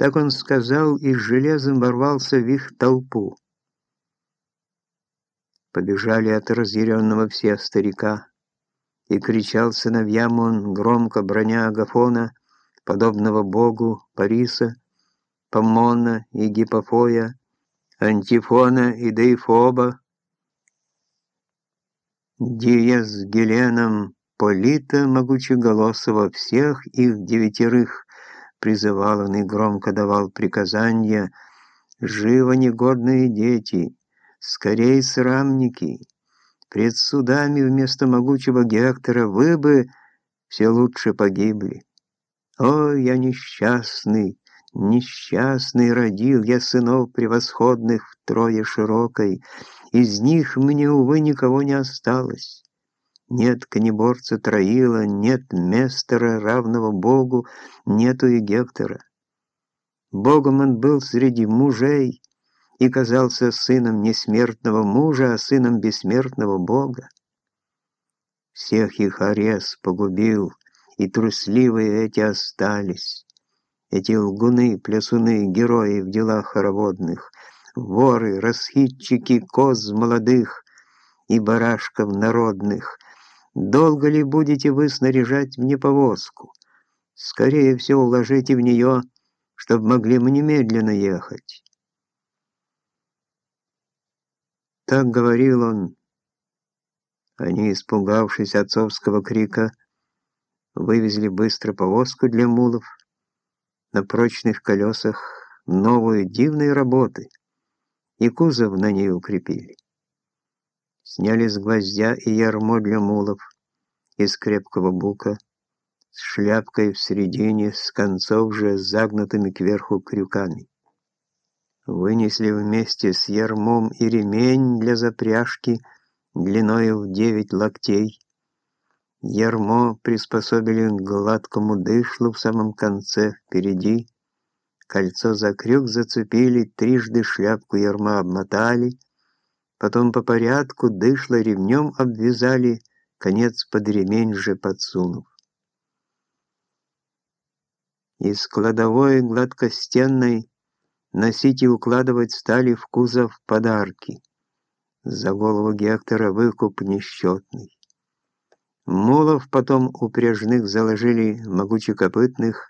Так он сказал и с железом ворвался в их толпу. Побежали от разъяренного все старика, и кричал сыновьям он, громко броня Агафона, подобного богу Париса, Помона и Гипофоя, Антифона и Дейфоба, Дия с Геленом Полита могучеголосого всех их девятерых призывал он и громко давал приказания «Живо негодные дети! Скорей срамники! Пред судами вместо могучего Гектора вы бы все лучше погибли! О, я несчастный, несчастный родил я сынов превосходных втрое широкой, из них мне, увы, никого не осталось. Нет конеборца Троила, нет Местера, равного Богу, нету и Гектора. Богом он был среди мужей и казался сыном несмертного мужа, а сыном бессмертного Бога. Всех их Арес погубил, и трусливые эти остались. Эти лгуны, плясуны, герои в делах хороводных, воры, расхитчики коз молодых и барашков народных. Долго ли будете вы снаряжать мне повозку? Скорее всего, уложите в нее, чтобы могли мы немедленно ехать. Так говорил он. Они, испугавшись отцовского крика, вывезли быстро повозку для мулов на прочных колесах новую дивной работы — и кузов на ней укрепили. Сняли с гвоздя и ярмо для мулов из крепкого бука, с шляпкой в середине, с концов же загнутыми кверху крюками. Вынесли вместе с ярмом и ремень для запряжки длиною в девять локтей. Ярмо приспособили к гладкому дышлу в самом конце впереди, Кольцо за крюк зацепили, трижды шляпку ярма обмотали, потом по порядку дышло ремнем обвязали, конец под ремень же подсунув. Из кладовой гладкостенной носить и укладывать стали в кузов подарки. За голову Гектора выкуп несчетный. Мулов потом упряжных заложили могучекопытных,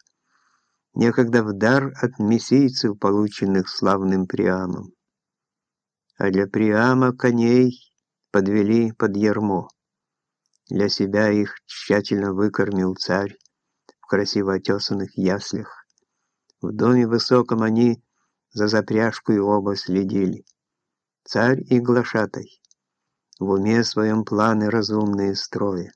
некогда в дар от мессийцев, полученных славным Приамом. А для Приама коней подвели под ярмо. Для себя их тщательно выкормил царь в красиво отесанных яслях. В доме высоком они за запряжку и оба следили. Царь и глашатай, в уме своем планы разумные строя.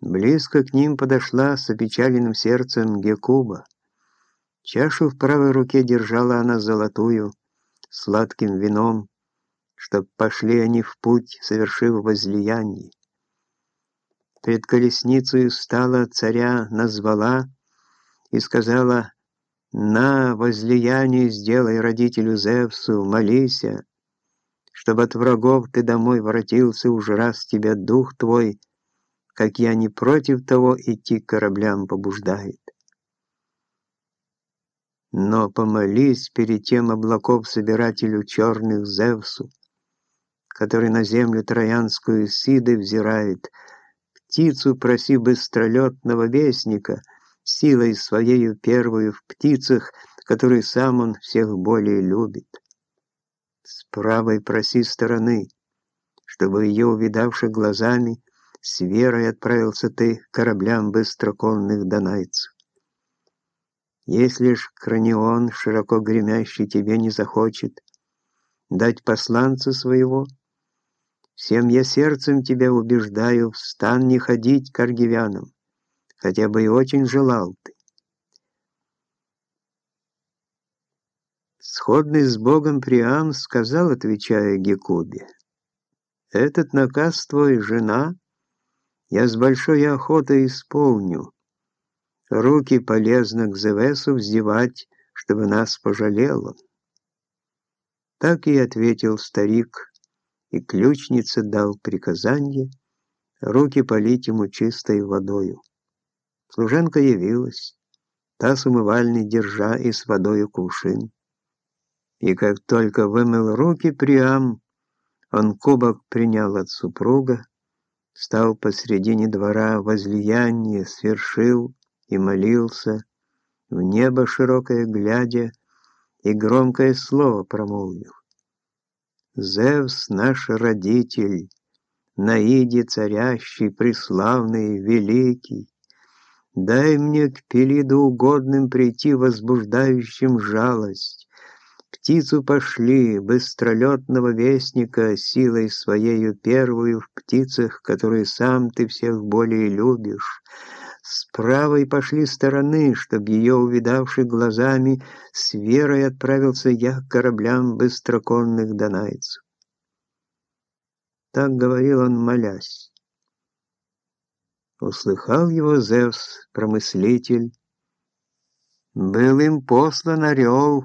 Близко к ним подошла с опечаленным сердцем Гекуба. Чашу в правой руке держала она золотую, сладким вином, чтоб пошли они в путь, совершив возлияние. Пред колесницей стала царя, назвала и сказала, «На возлияние сделай родителю Зевсу, молися, чтобы от врагов ты домой воротился уж раз тебя дух твой, как я не против того идти к кораблям побуждает. Но помолись перед тем облаков собирателю черных Зевсу, который на землю троянскую Сиды взирает, птицу проси быстролетного вестника, силой своею первую в птицах, которую сам он всех более любит. С правой проси стороны, чтобы ее, увидавши глазами, с верой отправился ты к кораблям быстроконных донайцев. Если ж Кранион, широко гремящий, тебе не захочет дать посланца своего, всем я сердцем тебя убеждаю, в стан не ходить к аргивянам, хотя бы и очень желал ты. Сходный с Богом Приам сказал, отвечая Гекубе, «Этот наказ твой, жена, я с большой охотой исполню. Руки полезно к Зевесу вздевать, чтобы нас пожалел он. Так и ответил старик, и ключница дал приказание руки полить ему чистой водою. Служанка явилась. таз умывальный держа и с водою кувшин. И как только вымыл руки Приам, он кубок принял от супруга, стал посредине двора возлияние, свершил и молился, в небо широкое глядя, и громкое слово промолвил. «Зевс наш родитель, наиде царящий, преславный, великий, дай мне к Пелиду угодным прийти возбуждающим жалость, птицу пошли, быстролетного вестника, силой своею первую в птицах, которые сам ты всех более любишь. С правой пошли стороны, чтоб ее увидавший глазами, с верой отправился я к кораблям быстроконных донайцев. Так говорил он, молясь. Услыхал его Зевс, промыслитель, был им послан орел,